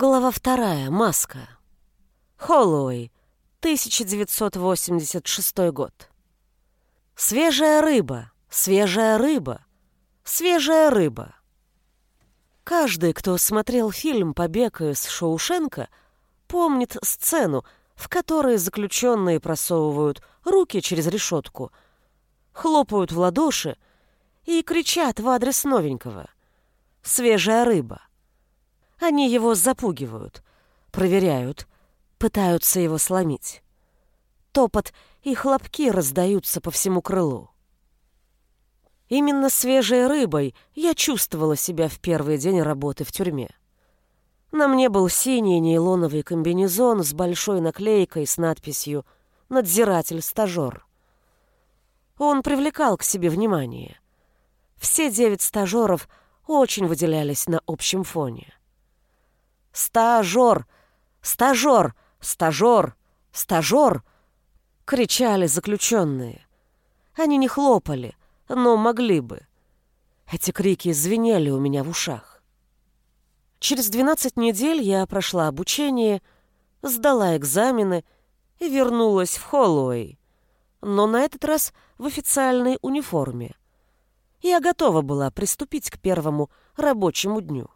Глава вторая. Маска. Холлоуэй. 1986 год. Свежая рыба, свежая рыба, свежая рыба. Каждый, кто смотрел фильм «Побег из Шоушенка», помнит сцену, в которой заключенные просовывают руки через решетку, хлопают в ладоши и кричат в адрес новенького. «Свежая рыба». Они его запугивают, проверяют, пытаются его сломить. Топот и хлопки раздаются по всему крылу. Именно свежей рыбой я чувствовала себя в первый день работы в тюрьме. На мне был синий нейлоновый комбинезон с большой наклейкой с надписью «Надзиратель-стажер». Он привлекал к себе внимание. Все девять стажеров очень выделялись на общем фоне. «Стажер! Стажер! Стажер! Стажер!» — кричали заключенные. Они не хлопали, но могли бы. Эти крики звенели у меня в ушах. Через 12 недель я прошла обучение, сдала экзамены и вернулась в Холлоуэй, но на этот раз в официальной униформе. Я готова была приступить к первому рабочему дню.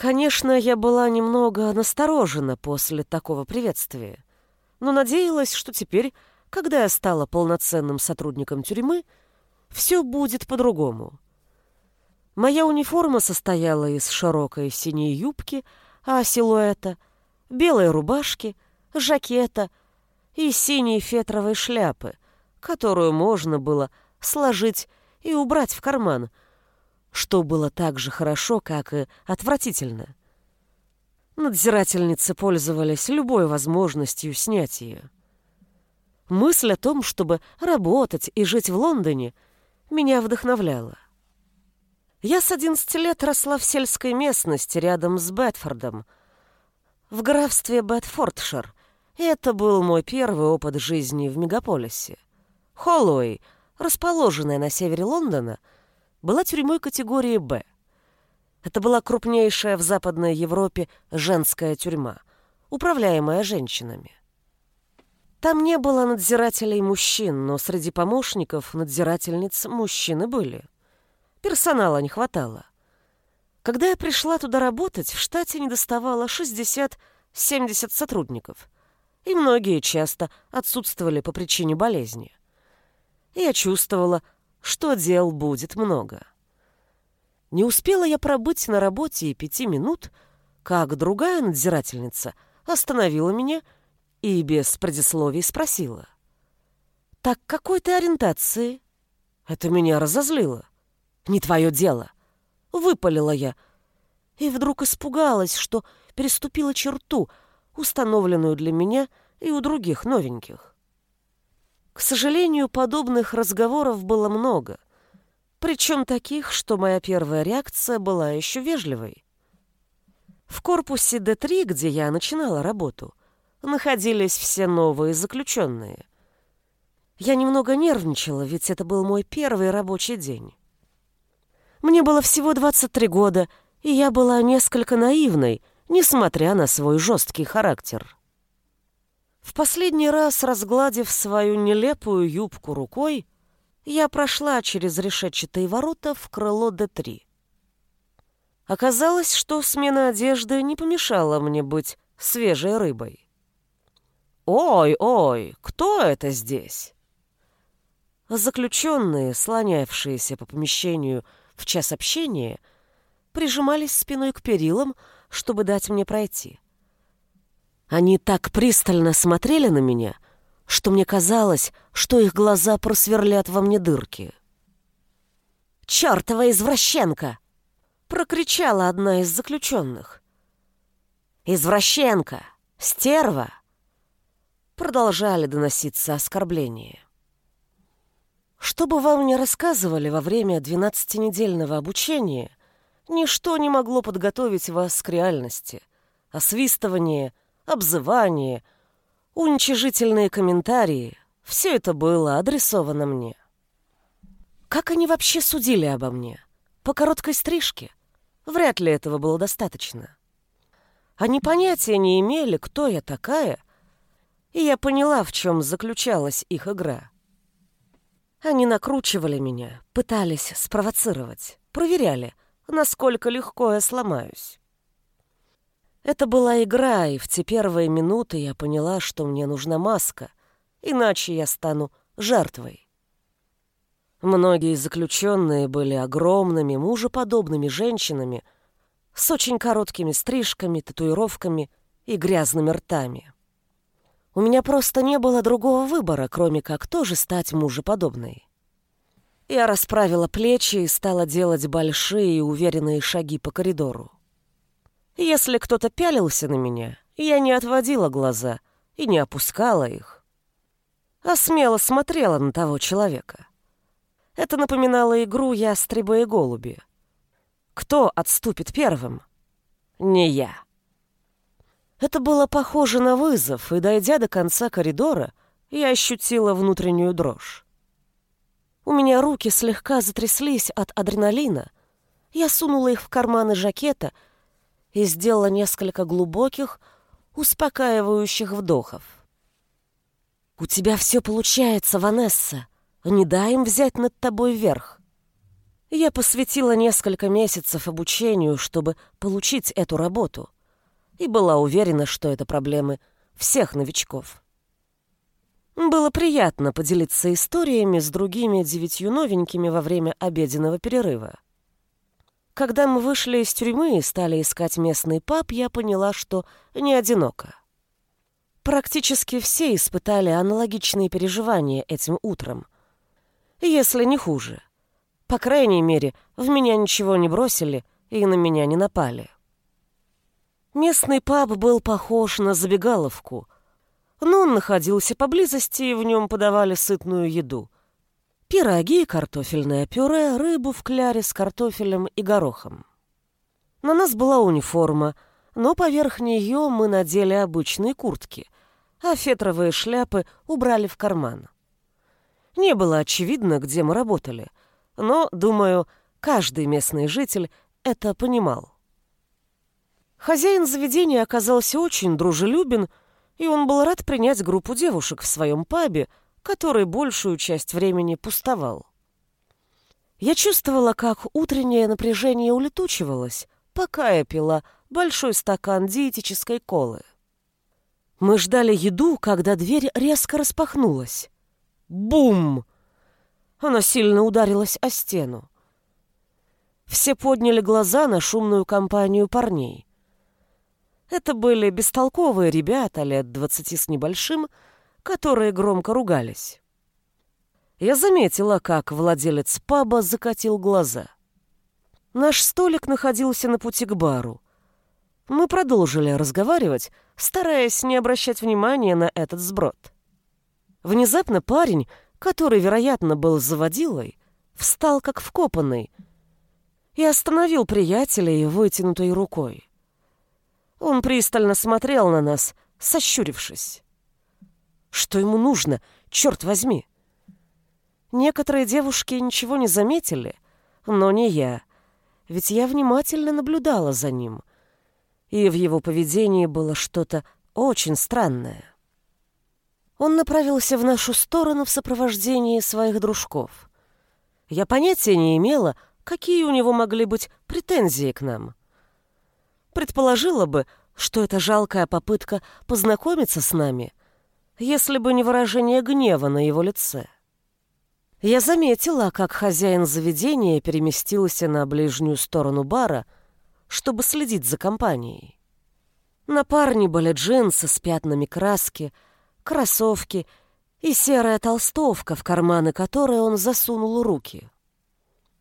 Конечно, я была немного насторожена после такого приветствия, но надеялась, что теперь, когда я стала полноценным сотрудником тюрьмы, все будет по-другому. Моя униформа состояла из широкой синей юбки, а силуэта, белой рубашки, жакета и синей фетровой шляпы, которую можно было сложить и убрать в карман, что было так же хорошо, как и отвратительно. Надзирательницы пользовались любой возможностью снять ее. Мысль о том, чтобы работать и жить в Лондоне, меня вдохновляла. Я с 11 лет росла в сельской местности рядом с Бетфордом, в графстве Бетфордшир, и это был мой первый опыт жизни в мегаполисе. Холлоуэй, расположенная на севере Лондона, — была тюрьмой категории «Б». Это была крупнейшая в Западной Европе женская тюрьма, управляемая женщинами. Там не было надзирателей мужчин, но среди помощников надзирательниц мужчины были. Персонала не хватало. Когда я пришла туда работать, в штате недоставало 60-70 сотрудников, и многие часто отсутствовали по причине болезни. Я чувствовала, что дел будет много. Не успела я пробыть на работе и пяти минут, как другая надзирательница остановила меня и без предисловий спросила. «Так какой ты ориентации?» Это меня разозлило. «Не твое дело!» — выпалила я. И вдруг испугалась, что переступила черту, установленную для меня и у других новеньких. К сожалению, подобных разговоров было много. Причем таких, что моя первая реакция была еще вежливой. В корпусе Д3, где я начинала работу, находились все новые заключенные. Я немного нервничала, ведь это был мой первый рабочий день. Мне было всего 23 года, и я была несколько наивной, несмотря на свой жесткий характер. В последний раз, разгладив свою нелепую юбку рукой, я прошла через решетчатые ворота в крыло Д-3. Оказалось, что смена одежды не помешала мне быть свежей рыбой. «Ой, ой, кто это здесь?» Заключенные, слонявшиеся по помещению в час общения, прижимались спиной к перилам, чтобы дать мне пройти. Они так пристально смотрели на меня, что мне казалось, что их глаза просверлят во мне дырки. «Чёртова извращенка!» — прокричала одна из заключенных. «Извращенка! Стерва!» Продолжали доноситься оскорбления. Что бы вам ни рассказывали во время двенадцатинедельного обучения, ничто не могло подготовить вас к реальности. Освистывание — обзывание, уничижительные комментарии — все это было адресовано мне. Как они вообще судили обо мне? По короткой стрижке? Вряд ли этого было достаточно. Они понятия не имели, кто я такая, и я поняла, в чем заключалась их игра. Они накручивали меня, пытались спровоцировать, проверяли, насколько легко я сломаюсь. Это была игра, и в те первые минуты я поняла, что мне нужна маска, иначе я стану жертвой. Многие заключенные были огромными, мужеподобными женщинами с очень короткими стрижками, татуировками и грязными ртами. У меня просто не было другого выбора, кроме как тоже стать мужеподобной. Я расправила плечи и стала делать большие и уверенные шаги по коридору. Если кто-то пялился на меня, я не отводила глаза и не опускала их, а смело смотрела на того человека. Это напоминало игру «Ястреба и голуби». Кто отступит первым? Не я. Это было похоже на вызов, и, дойдя до конца коридора, я ощутила внутреннюю дрожь. У меня руки слегка затряслись от адреналина. Я сунула их в карманы жакета и сделала несколько глубоких, успокаивающих вдохов. «У тебя все получается, Ванесса. Не дай им взять над тобой верх». Я посвятила несколько месяцев обучению, чтобы получить эту работу, и была уверена, что это проблемы всех новичков. Было приятно поделиться историями с другими девятью новенькими во время обеденного перерыва. Когда мы вышли из тюрьмы и стали искать местный паб, я поняла, что не одинока. Практически все испытали аналогичные переживания этим утром, если не хуже. По крайней мере, в меня ничего не бросили и на меня не напали. Местный паб был похож на забегаловку, но он находился поблизости, и в нем подавали сытную еду. Пироги, картофельное пюре, рыбу в кляре с картофелем и горохом. На нас была униформа, но поверх нее мы надели обычные куртки, а фетровые шляпы убрали в карман. Не было очевидно, где мы работали, но, думаю, каждый местный житель это понимал. Хозяин заведения оказался очень дружелюбен и он был рад принять группу девушек в своем пабе, который большую часть времени пустовал. Я чувствовала, как утреннее напряжение улетучивалось, пока я пила большой стакан диетической колы. Мы ждали еду, когда дверь резко распахнулась. Бум! Она сильно ударилась о стену. Все подняли глаза на шумную компанию парней. Это были бестолковые ребята лет двадцати с небольшим, которые громко ругались. Я заметила, как владелец паба закатил глаза. Наш столик находился на пути к бару. Мы продолжили разговаривать, стараясь не обращать внимания на этот сброд. Внезапно парень, который, вероятно, был заводилой, встал как вкопанный и остановил приятеля вытянутой рукой. Он пристально смотрел на нас, сощурившись. Что ему нужно, черт возьми? Некоторые девушки ничего не заметили, но не я, ведь я внимательно наблюдала за ним, и в его поведении было что-то очень странное. Он направился в нашу сторону в сопровождении своих дружков. Я понятия не имела, какие у него могли быть претензии к нам. Предположила бы, что это жалкая попытка познакомиться с нами, если бы не выражение гнева на его лице. Я заметила, как хозяин заведения переместился на ближнюю сторону бара, чтобы следить за компанией. На парне были джинсы с пятнами краски, кроссовки и серая толстовка, в карманы которой он засунул руки.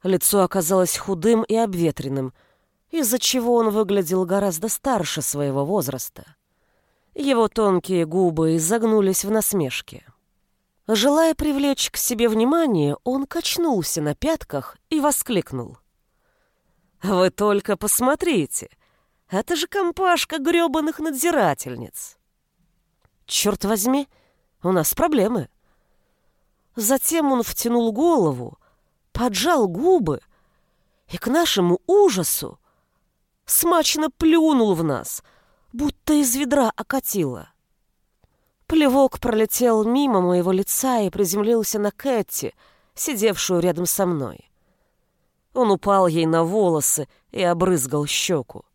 Лицо оказалось худым и обветренным — из-за чего он выглядел гораздо старше своего возраста. Его тонкие губы изогнулись в насмешке. Желая привлечь к себе внимание, он качнулся на пятках и воскликнул. «Вы только посмотрите! Это же компашка грёбаных надзирательниц!» «Черт возьми, у нас проблемы!» Затем он втянул голову, поджал губы и, к нашему ужасу, смачно плюнул в нас, будто из ведра окатило. Плевок пролетел мимо моего лица и приземлился на Кэти, сидевшую рядом со мной. Он упал ей на волосы и обрызгал щеку.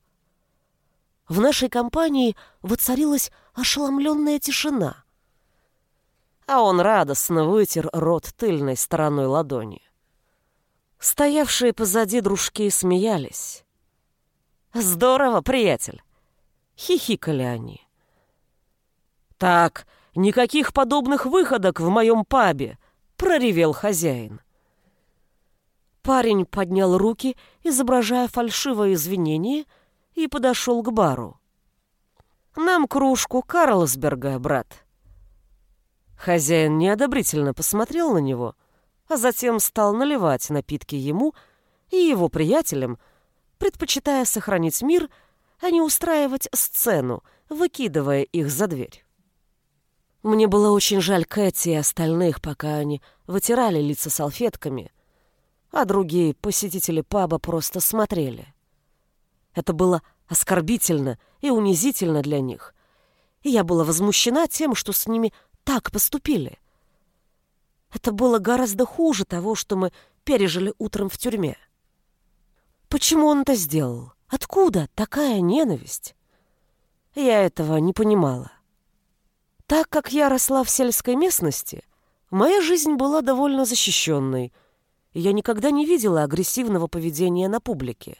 В нашей компании воцарилась ошеломленная тишина. А он радостно вытер рот тыльной стороной ладони. Стоявшие позади дружки смеялись. «Здорово, приятель!» — хихикали они. «Так, никаких подобных выходок в моем пабе!» — проревел хозяин. Парень поднял руки, изображая фальшивое извинение, и подошел к бару. «Нам кружку Карлсберга, брат». Хозяин неодобрительно посмотрел на него, а затем стал наливать напитки ему и его приятелям, предпочитая сохранить мир, а не устраивать сцену, выкидывая их за дверь. Мне было очень жаль Кэти и остальных, пока они вытирали лица салфетками, а другие посетители паба просто смотрели. Это было оскорбительно и унизительно для них, и я была возмущена тем, что с ними так поступили. Это было гораздо хуже того, что мы пережили утром в тюрьме. Почему он это сделал? Откуда такая ненависть? Я этого не понимала. Так как я росла в сельской местности, моя жизнь была довольно защищенной, и я никогда не видела агрессивного поведения на публике.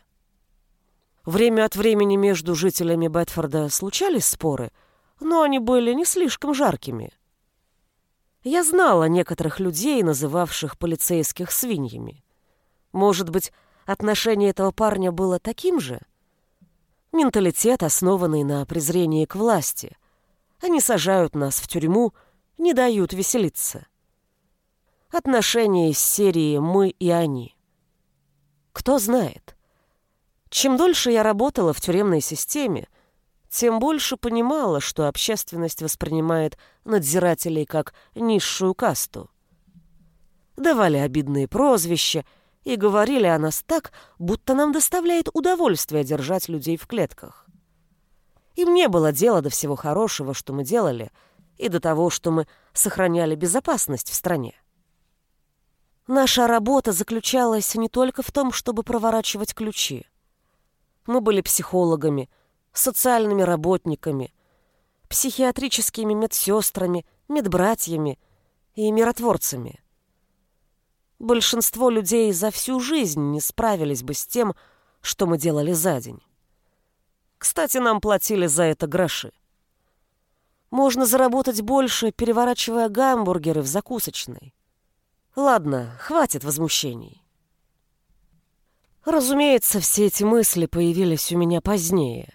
Время от времени между жителями Бетфорда случались споры, но они были не слишком жаркими. Я знала некоторых людей, называвших полицейских свиньями. Может быть, отношение этого парня было таким же? Менталитет, основанный на презрении к власти – они сажают нас в тюрьму, не дают веселиться. Отношения из серии «мы и они». Кто знает. Чем дольше я работала в тюремной системе, тем больше понимала, что общественность воспринимает надзирателей как низшую касту. Давали обидные прозвища и говорили о нас так, будто нам доставляет удовольствие держать людей в клетках. Им не было дела до всего хорошего, что мы делали, и до того, что мы сохраняли безопасность в стране. Наша работа заключалась не только в том, чтобы проворачивать ключи. Мы были психологами, социальными работниками, психиатрическими медсестрами, медбратьями и миротворцами. Большинство людей за всю жизнь не справились бы с тем, что мы делали за день. Кстати, нам платили за это гроши. Можно заработать больше, переворачивая гамбургеры в закусочной. Ладно, хватит возмущений. Разумеется, все эти мысли появились у меня позднее.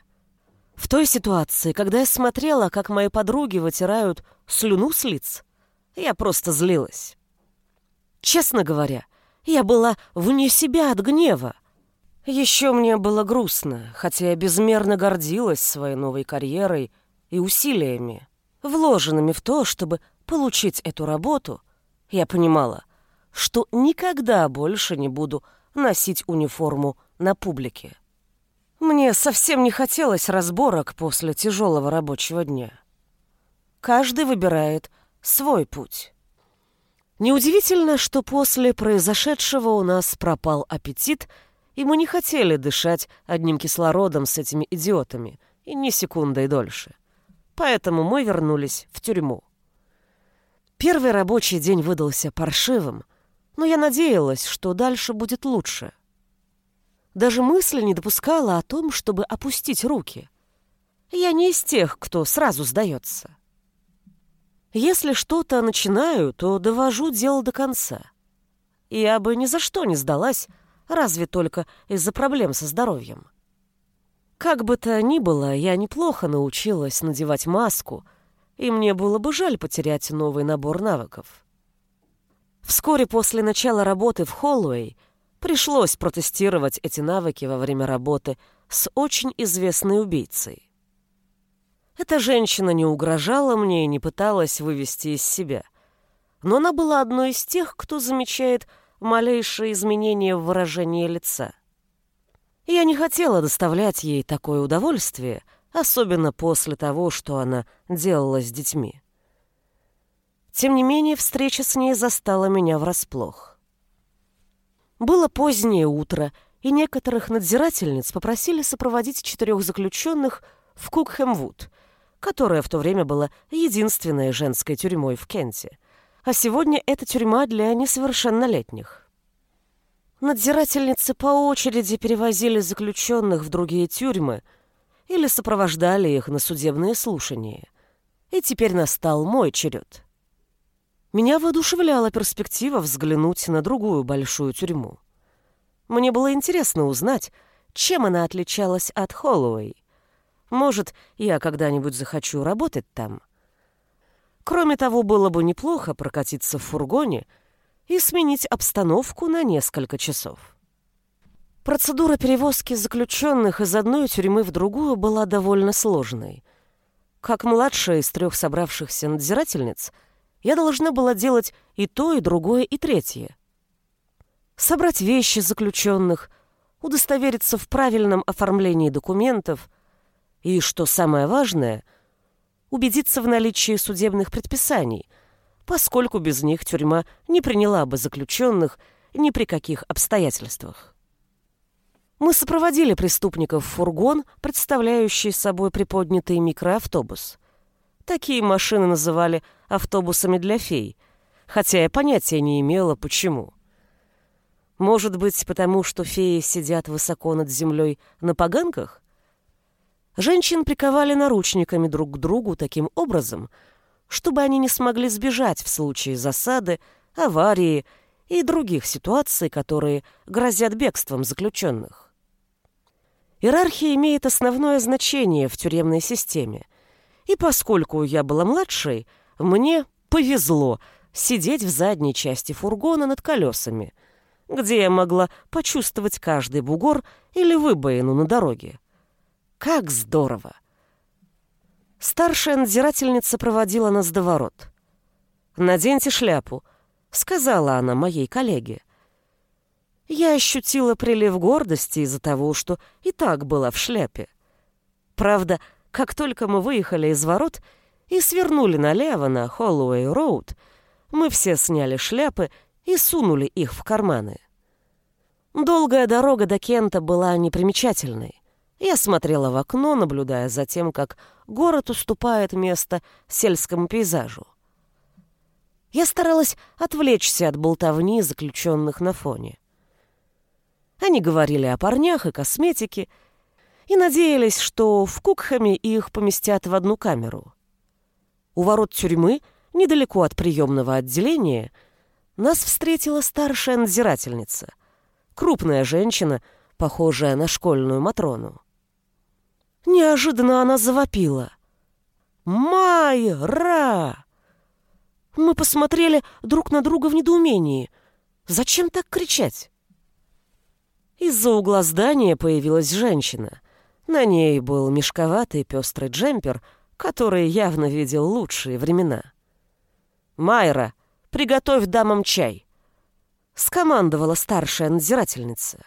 В той ситуации, когда я смотрела, как мои подруги вытирают слюну с лиц, я просто злилась. Честно говоря, я была вне себя от гнева. Еще мне было грустно, хотя я безмерно гордилась своей новой карьерой и усилиями, вложенными в то, чтобы получить эту работу. Я понимала, что никогда больше не буду носить униформу на публике. Мне совсем не хотелось разборок после тяжелого рабочего дня. Каждый выбирает свой путь. Неудивительно, что после произошедшего у нас пропал аппетит – и мы не хотели дышать одним кислородом с этими идиотами, и ни секундой дольше. Поэтому мы вернулись в тюрьму. Первый рабочий день выдался паршивым, но я надеялась, что дальше будет лучше. Даже мысли не допускала о том, чтобы опустить руки. Я не из тех, кто сразу сдается. Если что-то начинаю, то довожу дело до конца. Я бы ни за что не сдалась, разве только из-за проблем со здоровьем. Как бы то ни было, я неплохо научилась надевать маску, и мне было бы жаль потерять новый набор навыков. Вскоре после начала работы в Холлоуэй пришлось протестировать эти навыки во время работы с очень известной убийцей. Эта женщина не угрожала мне и не пыталась вывести из себя, но она была одной из тех, кто замечает малейшее изменение в выражении лица. Я не хотела доставлять ей такое удовольствие, особенно после того, что она делала с детьми. Тем не менее, встреча с ней застала меня врасплох. Было позднее утро, и некоторых надзирательниц попросили сопроводить четырех заключенных в Кукхэмвуд, которая в то время была единственной женской тюрьмой в Кенте. А сегодня это тюрьма для несовершеннолетних. Надзирательницы по очереди перевозили заключенных в другие тюрьмы или сопровождали их на судебные слушания. И теперь настал мой черед. Меня воодушевляла перспектива взглянуть на другую большую тюрьму. Мне было интересно узнать, чем она отличалась от Холлоуэй. Может, я когда-нибудь захочу работать там. Кроме того, было бы неплохо прокатиться в фургоне и сменить обстановку на несколько часов. Процедура перевозки заключенных из одной тюрьмы в другую была довольно сложной. Как младшая из трех собравшихся надзирательниц, я должна была делать и то, и другое, и третье. Собрать вещи заключенных, удостовериться в правильном оформлении документов и, что самое важное, убедиться в наличии судебных предписаний, поскольку без них тюрьма не приняла бы заключенных ни при каких обстоятельствах. Мы сопроводили преступников в фургон, представляющий собой приподнятый микроавтобус. Такие машины называли автобусами для фей, хотя я понятия не имела, почему. Может быть, потому что феи сидят высоко над землей на поганках? Женщин приковали наручниками друг к другу таким образом, чтобы они не смогли сбежать в случае засады, аварии и других ситуаций, которые грозят бегством заключенных. Иерархия имеет основное значение в тюремной системе, и поскольку я была младшей, мне повезло сидеть в задней части фургона над колесами, где я могла почувствовать каждый бугор или выбоину на дороге. Как здорово! Старшая надзирательница проводила нас до ворот. «Наденьте шляпу», — сказала она моей коллеге. Я ощутила прилив гордости из-за того, что и так была в шляпе. Правда, как только мы выехали из ворот и свернули налево на Холлоуэй-роуд, мы все сняли шляпы и сунули их в карманы. Долгая дорога до Кента была непримечательной. Я смотрела в окно, наблюдая за тем, как город уступает место сельскому пейзажу. Я старалась отвлечься от болтовни заключенных на фоне. Они говорили о парнях и косметике и надеялись, что в Кукхаме их поместят в одну камеру. У ворот тюрьмы, недалеко от приемного отделения, нас встретила старшая надзирательница, крупная женщина, похожая на школьную Матрону. Неожиданно она завопила. «Майра!» Мы посмотрели друг на друга в недоумении. Зачем так кричать? Из-за угла здания появилась женщина. На ней был мешковатый пестрый джемпер, который явно видел лучшие времена. «Майра, приготовь дамам чай!» — скомандовала старшая надзирательница.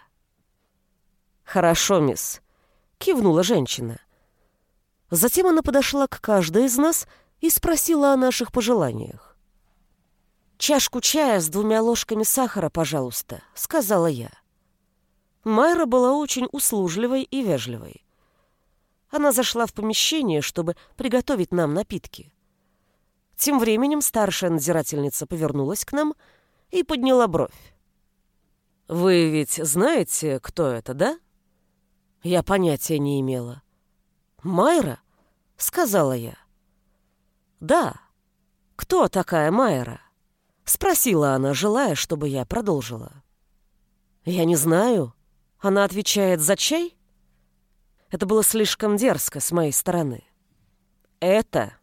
«Хорошо, мисс кивнула женщина. Затем она подошла к каждой из нас и спросила о наших пожеланиях. «Чашку чая с двумя ложками сахара, пожалуйста», — сказала я. Майра была очень услужливой и вежливой. Она зашла в помещение, чтобы приготовить нам напитки. Тем временем старшая надзирательница повернулась к нам и подняла бровь. «Вы ведь знаете, кто это, да?» Я понятия не имела. «Майра?» — сказала я. «Да. Кто такая Майра?» — спросила она, желая, чтобы я продолжила. «Я не знаю. Она отвечает за чай?» Это было слишком дерзко с моей стороны. «Это...»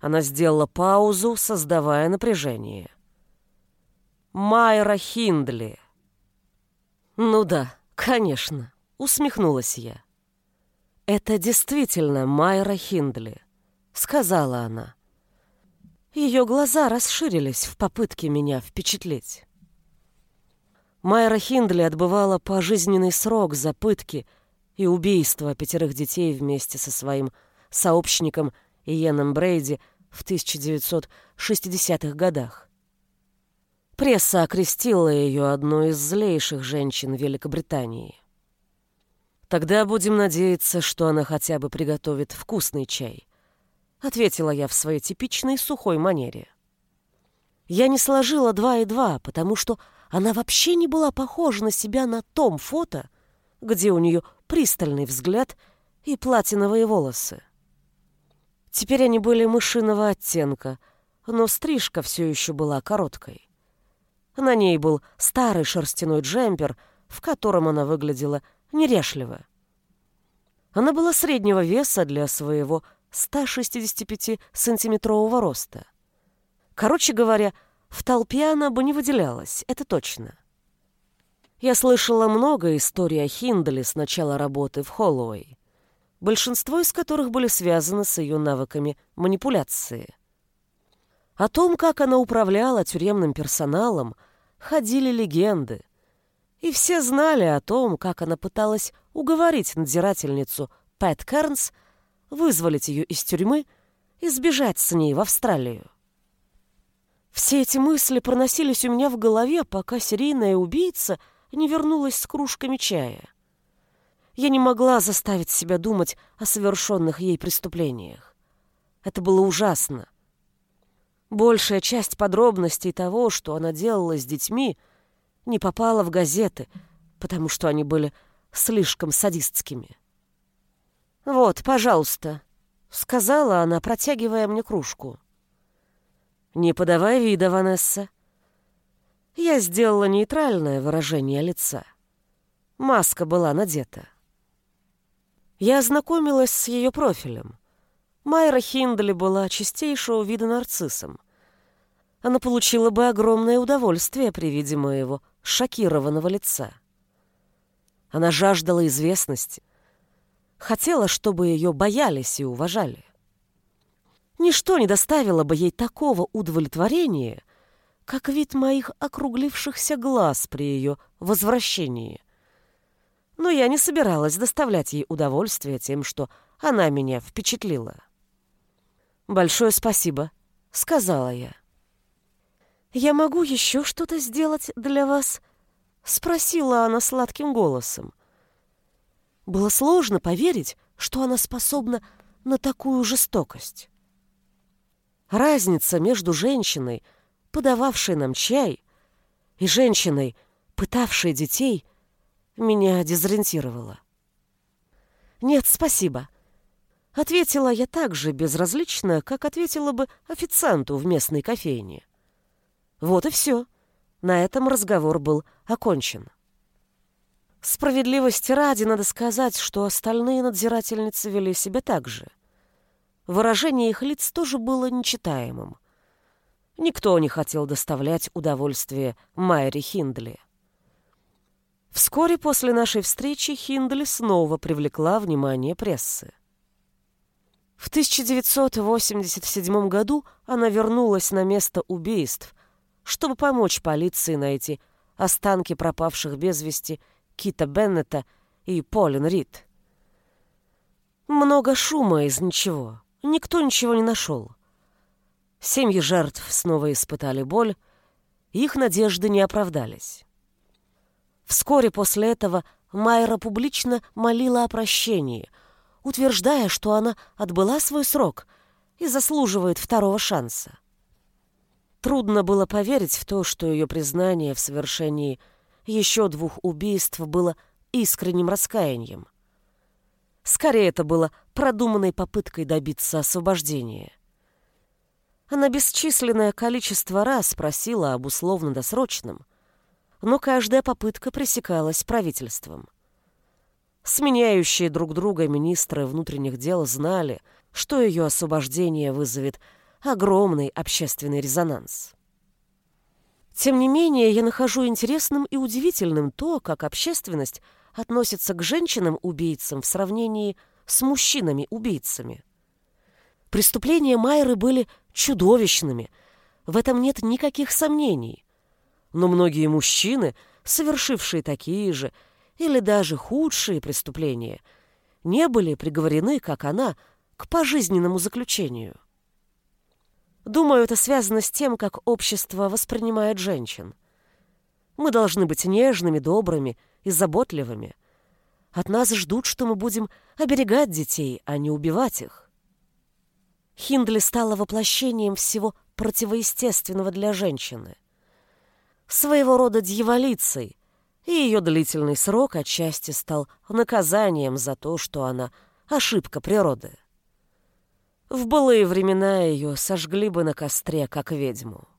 Она сделала паузу, создавая напряжение. «Майра Хиндли». «Ну да, конечно» усмехнулась я. «Это действительно Майра Хиндли», — сказала она. Ее глаза расширились в попытке меня впечатлить. Майра Хиндли отбывала пожизненный срок за пытки и убийство пятерых детей вместе со своим сообщником Иеном Брейди в 1960-х годах. Пресса окрестила ее одной из злейших женщин Великобритании. «Тогда будем надеяться, что она хотя бы приготовит вкусный чай», — ответила я в своей типичной сухой манере. Я не сложила два и два, потому что она вообще не была похожа на себя на том фото, где у нее пристальный взгляд и платиновые волосы. Теперь они были мышиного оттенка, но стрижка все еще была короткой. На ней был старый шерстяной джемпер, в котором она выглядела нерешливо. Она была среднего веса для своего 165-сантиметрового роста. Короче говоря, в толпе она бы не выделялась, это точно. Я слышала много историй о Хинделе с начала работы в Холлоуэй, большинство из которых были связаны с ее навыками манипуляции. О том, как она управляла тюремным персоналом, ходили легенды. И все знали о том, как она пыталась уговорить надзирательницу Пэт Кернс вызволить ее из тюрьмы и сбежать с ней в Австралию. Все эти мысли проносились у меня в голове, пока серийная убийца не вернулась с кружками чая. Я не могла заставить себя думать о совершенных ей преступлениях. Это было ужасно. Большая часть подробностей того, что она делала с детьми, не попала в газеты, потому что они были слишком садистскими. «Вот, пожалуйста», — сказала она, протягивая мне кружку. «Не подавай вида, Ванесса». Я сделала нейтральное выражение лица. Маска была надета. Я ознакомилась с ее профилем. Майра Хиндли была чистейшего вида нарциссом. Она получила бы огромное удовольствие при виде моего шокированного лица. Она жаждала известности, хотела, чтобы ее боялись и уважали. Ничто не доставило бы ей такого удовлетворения, как вид моих округлившихся глаз при ее возвращении. Но я не собиралась доставлять ей удовольствие тем, что она меня впечатлила. «Большое спасибо», — сказала я. «Я могу еще что-то сделать для вас?» — спросила она сладким голосом. Было сложно поверить, что она способна на такую жестокость. Разница между женщиной, подававшей нам чай, и женщиной, пытавшей детей, меня дезориентировала. «Нет, спасибо», Ответила я так же безразлично, как ответила бы официанту в местной кофейне. Вот и все. На этом разговор был окончен. Справедливости ради надо сказать, что остальные надзирательницы вели себя так же. Выражение их лиц тоже было нечитаемым. Никто не хотел доставлять удовольствие Майре Хиндли. Вскоре после нашей встречи Хиндли снова привлекла внимание прессы. В 1987 году она вернулась на место убийств, чтобы помочь полиции найти останки пропавших без вести Кита Беннета и Полин Рид. Много шума из ничего. Никто ничего не нашел. Семьи жертв снова испытали боль, их надежды не оправдались. Вскоре после этого Майра публично молила о прощении – утверждая, что она отбыла свой срок и заслуживает второго шанса. Трудно было поверить в то, что ее признание в совершении еще двух убийств было искренним раскаянием. Скорее, это было продуманной попыткой добиться освобождения. Она бесчисленное количество раз просила об условно-досрочном, но каждая попытка пресекалась правительством. Сменяющие друг друга министры внутренних дел знали, что ее освобождение вызовет огромный общественный резонанс. Тем не менее, я нахожу интересным и удивительным то, как общественность относится к женщинам-убийцам в сравнении с мужчинами-убийцами. Преступления Майры были чудовищными, в этом нет никаких сомнений. Но многие мужчины, совершившие такие же, или даже худшие преступления не были приговорены, как она, к пожизненному заключению. Думаю, это связано с тем, как общество воспринимает женщин. Мы должны быть нежными, добрыми и заботливыми. От нас ждут, что мы будем оберегать детей, а не убивать их. Хиндли стала воплощением всего противоестественного для женщины. Своего рода дьяволицей, и ее длительный срок отчасти стал наказанием за то, что она ошибка природы. В былые времена ее сожгли бы на костре, как ведьму.